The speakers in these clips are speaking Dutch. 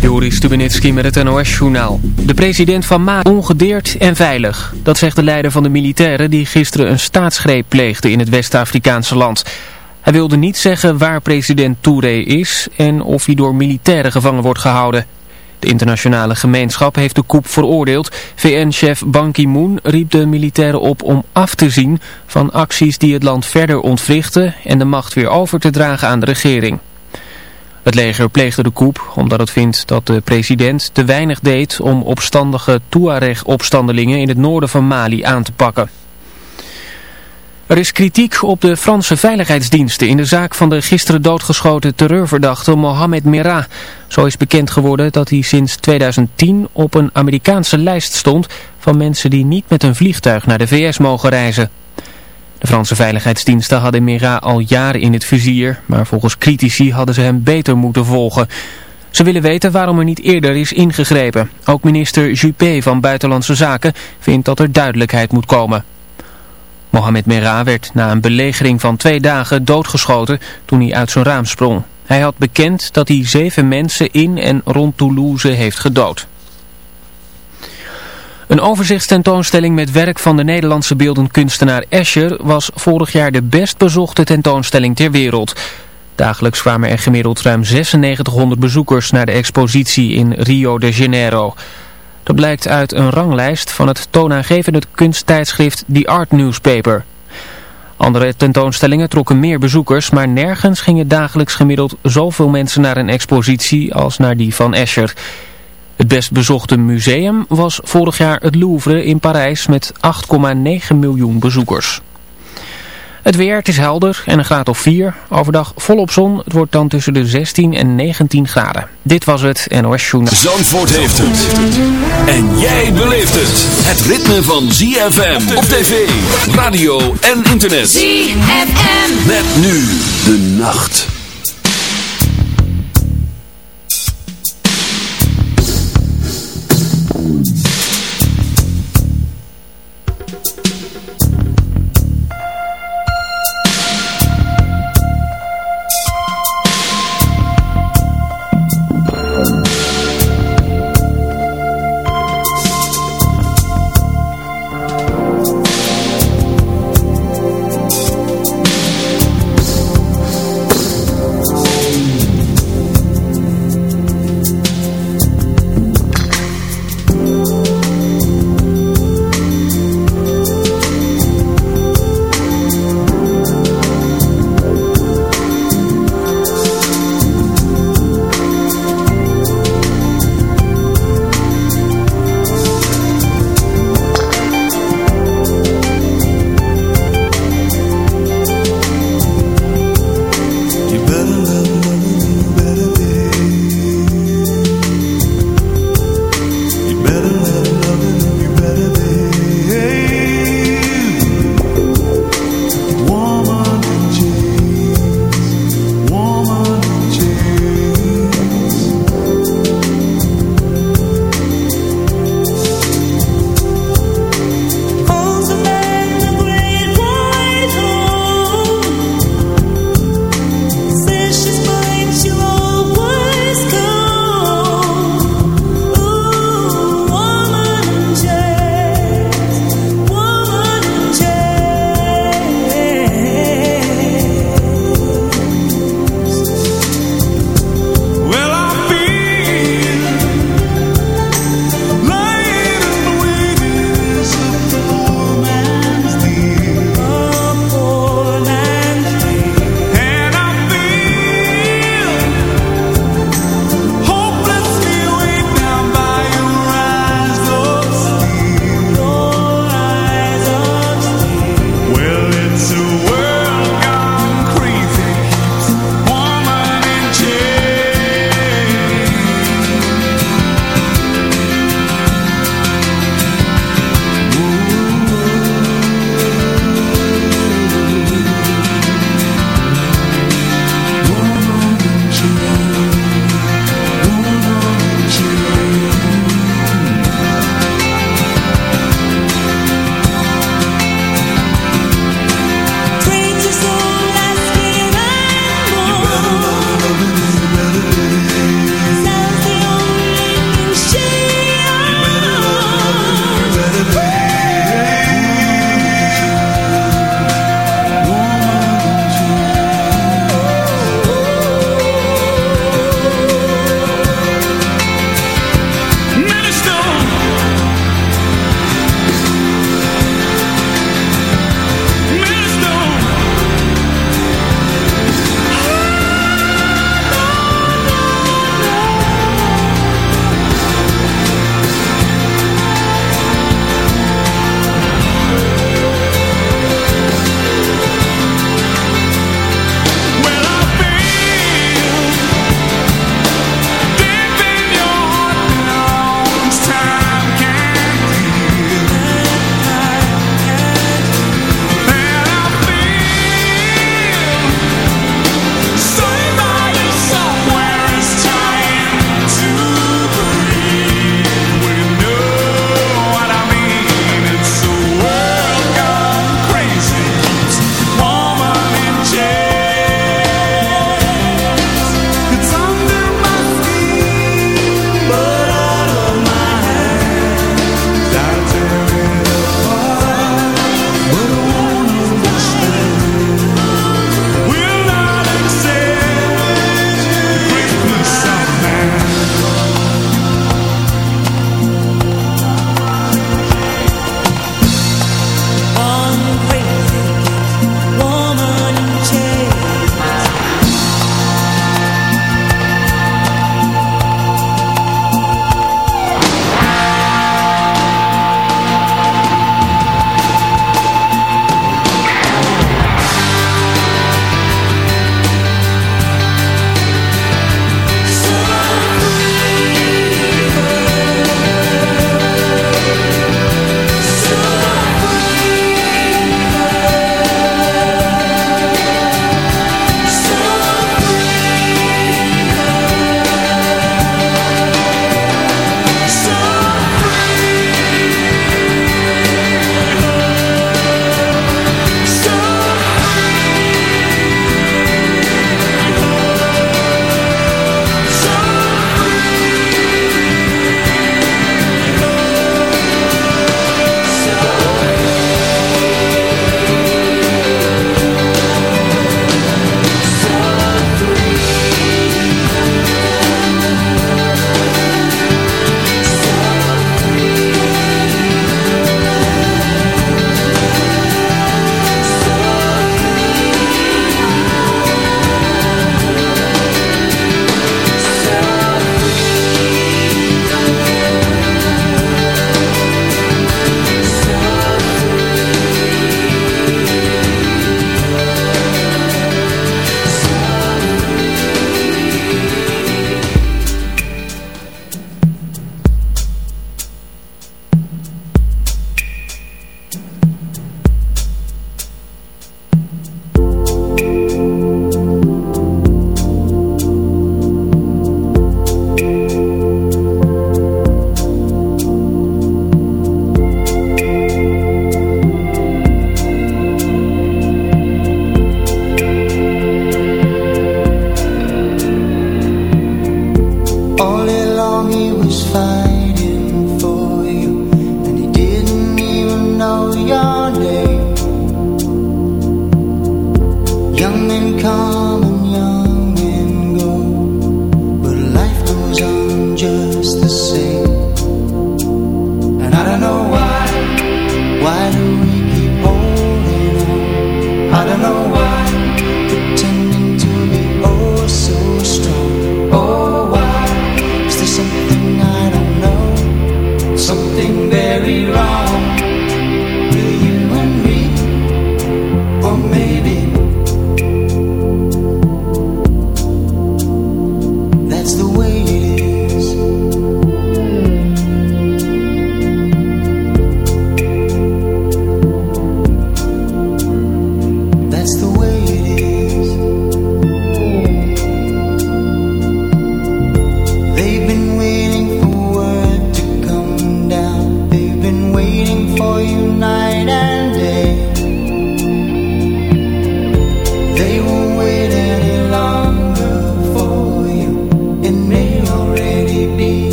Joris Stubenitski met het NOS-journaal. De president van Mali ongedeerd en veilig. Dat zegt de leider van de militairen die gisteren een staatsgreep pleegde in het West-Afrikaanse land. Hij wilde niet zeggen waar president Touré is en of hij door militairen gevangen wordt gehouden. De internationale gemeenschap heeft de coup veroordeeld. VN-chef Ban Ki-moon riep de militairen op om af te zien van acties die het land verder ontwrichten en de macht weer over te dragen aan de regering. Het leger pleegde de coup omdat het vindt dat de president te weinig deed om opstandige Tuareg-opstandelingen in het noorden van Mali aan te pakken. Er is kritiek op de Franse veiligheidsdiensten in de zaak van de gisteren doodgeschoten terreurverdachte Mohamed Merah. Zo is bekend geworden dat hij sinds 2010 op een Amerikaanse lijst stond van mensen die niet met een vliegtuig naar de VS mogen reizen. De Franse veiligheidsdiensten hadden Mera al jaren in het vizier, maar volgens critici hadden ze hem beter moeten volgen. Ze willen weten waarom er niet eerder is ingegrepen. Ook minister Juppé van Buitenlandse Zaken vindt dat er duidelijkheid moet komen. Mohamed Merah werd na een belegering van twee dagen doodgeschoten toen hij uit zijn raam sprong. Hij had bekend dat hij zeven mensen in en rond Toulouse heeft gedood. Een overzichtstentoonstelling met werk van de Nederlandse beeldend kunstenaar Escher was vorig jaar de best bezochte tentoonstelling ter wereld. Dagelijks kwamen er gemiddeld ruim 9600 bezoekers naar de expositie in Rio de Janeiro. Dat blijkt uit een ranglijst van het toonaangevende kunsttijdschrift The Art Newspaper. Andere tentoonstellingen trokken meer bezoekers, maar nergens gingen dagelijks gemiddeld zoveel mensen naar een expositie als naar die van Escher. Het best bezochte museum was vorig jaar het Louvre in Parijs met 8,9 miljoen bezoekers. Het weer, het is helder en een graad of 4. Overdag volop zon, het wordt dan tussen de 16 en 19 graden. Dit was het NOS Journal. Zandvoort heeft het. En jij beleeft het. Het ritme van ZFM op tv, radio en internet. ZFM. Met nu de nacht.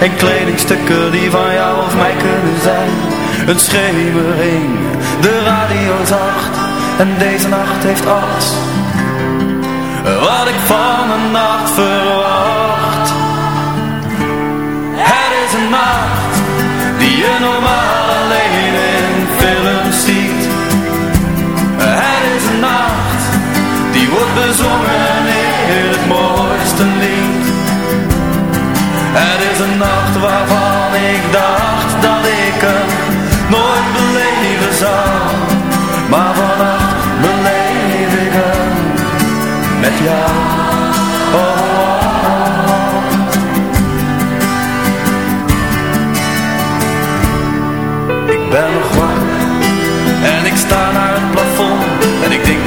En kledingstukken die van jou of mij kunnen zijn. Een schemering, de radio zacht en deze nacht heeft alles. Wat ik van een nacht verwacht.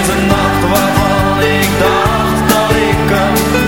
is een nacht waarvan ik dacht dat ik hem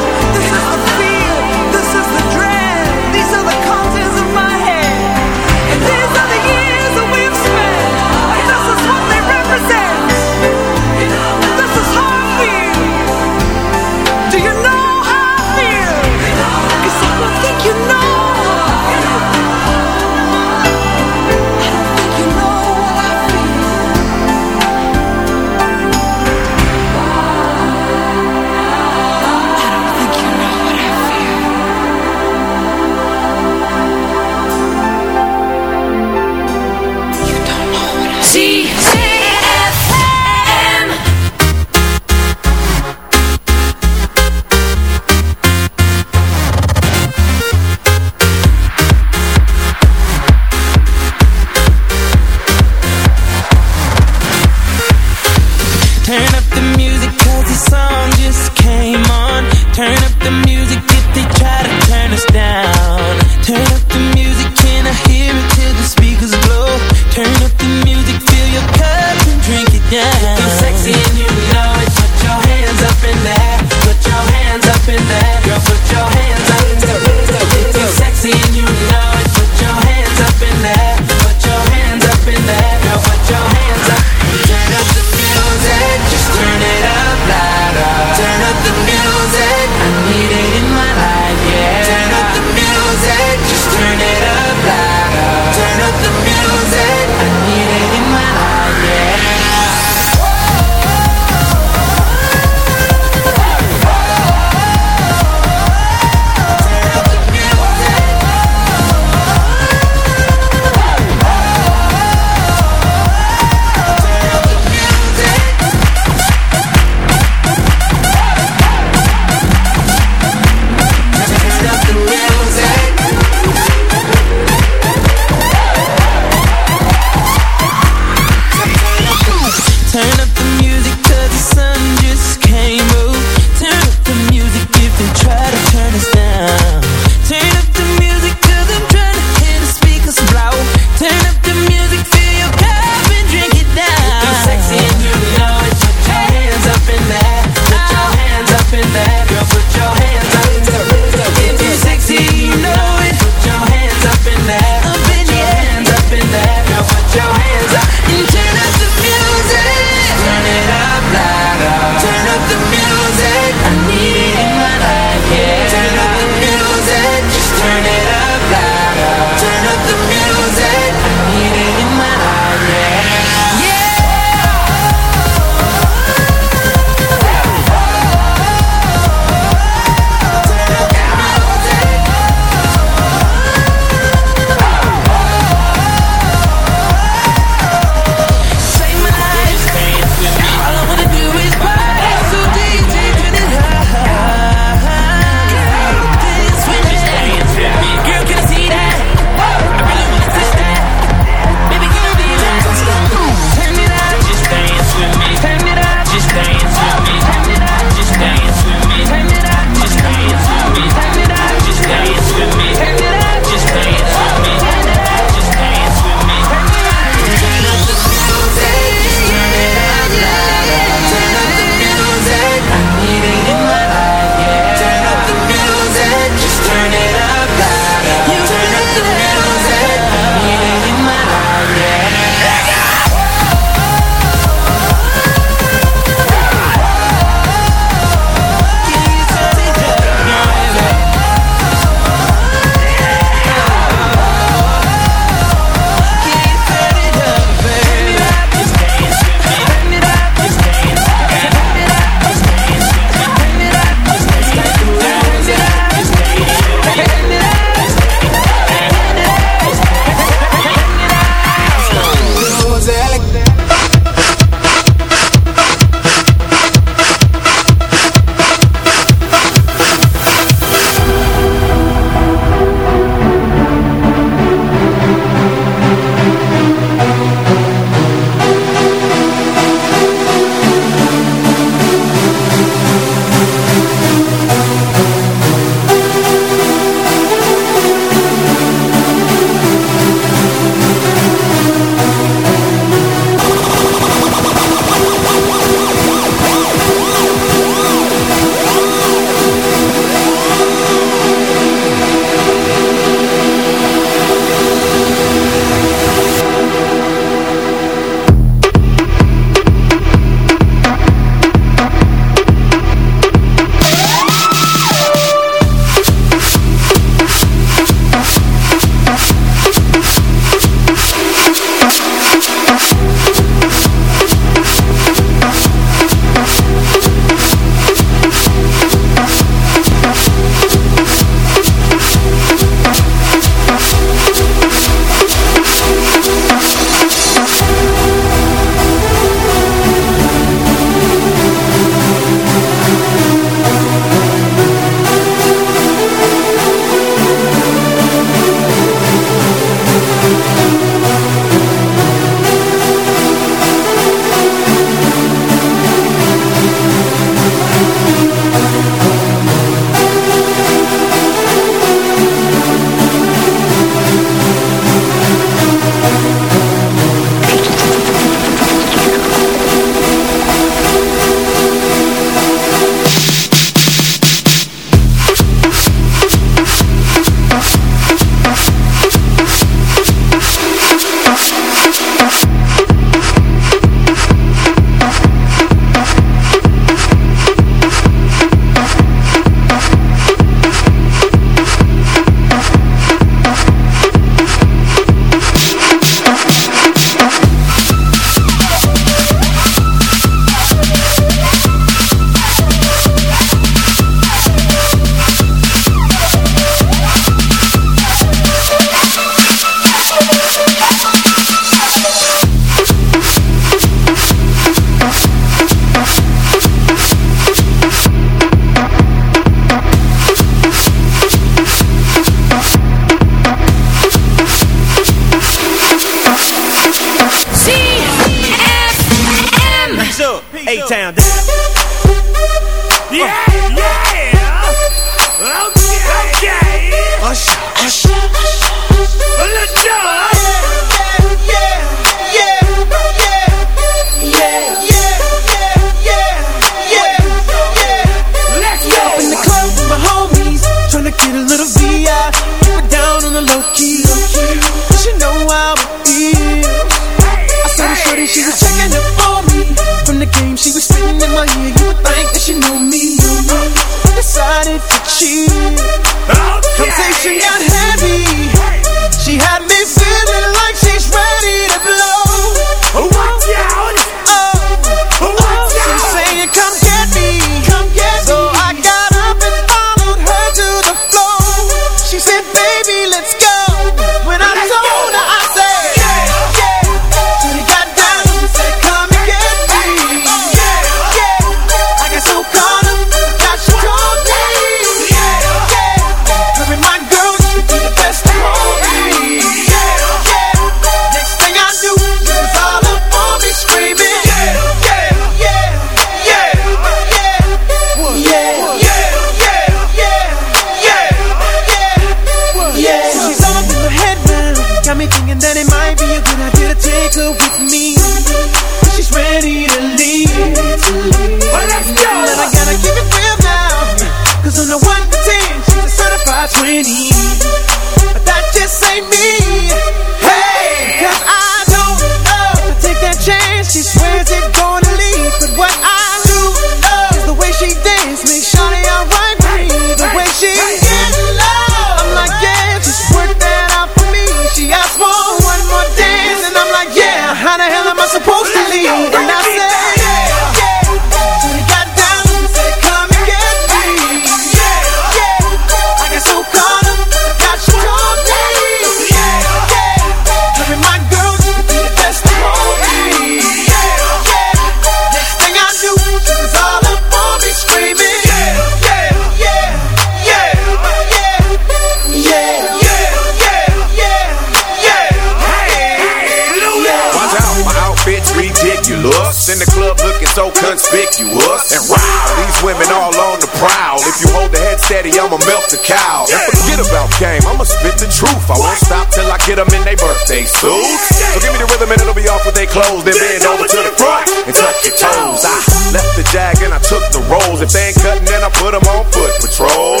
clothes, then bend over to the front and touch your toes. I left the jag and I took the rolls. If they ain't cutting, then I put them on foot patrol.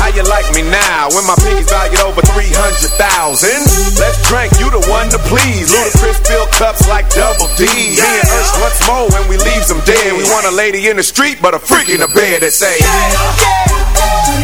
How you like me now when my pinky's valued over 300,000? Let's drink, you the one to please. Ludacris fill cups like double D. Me and us once more when we leaves them dead? We want a lady in the street, but a freak in the bed that say, yeah, yeah, yeah.